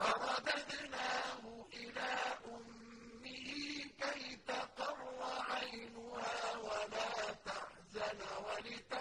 فرددناه إلى أمه كي تقر عينها ولا تحزن ولتحزن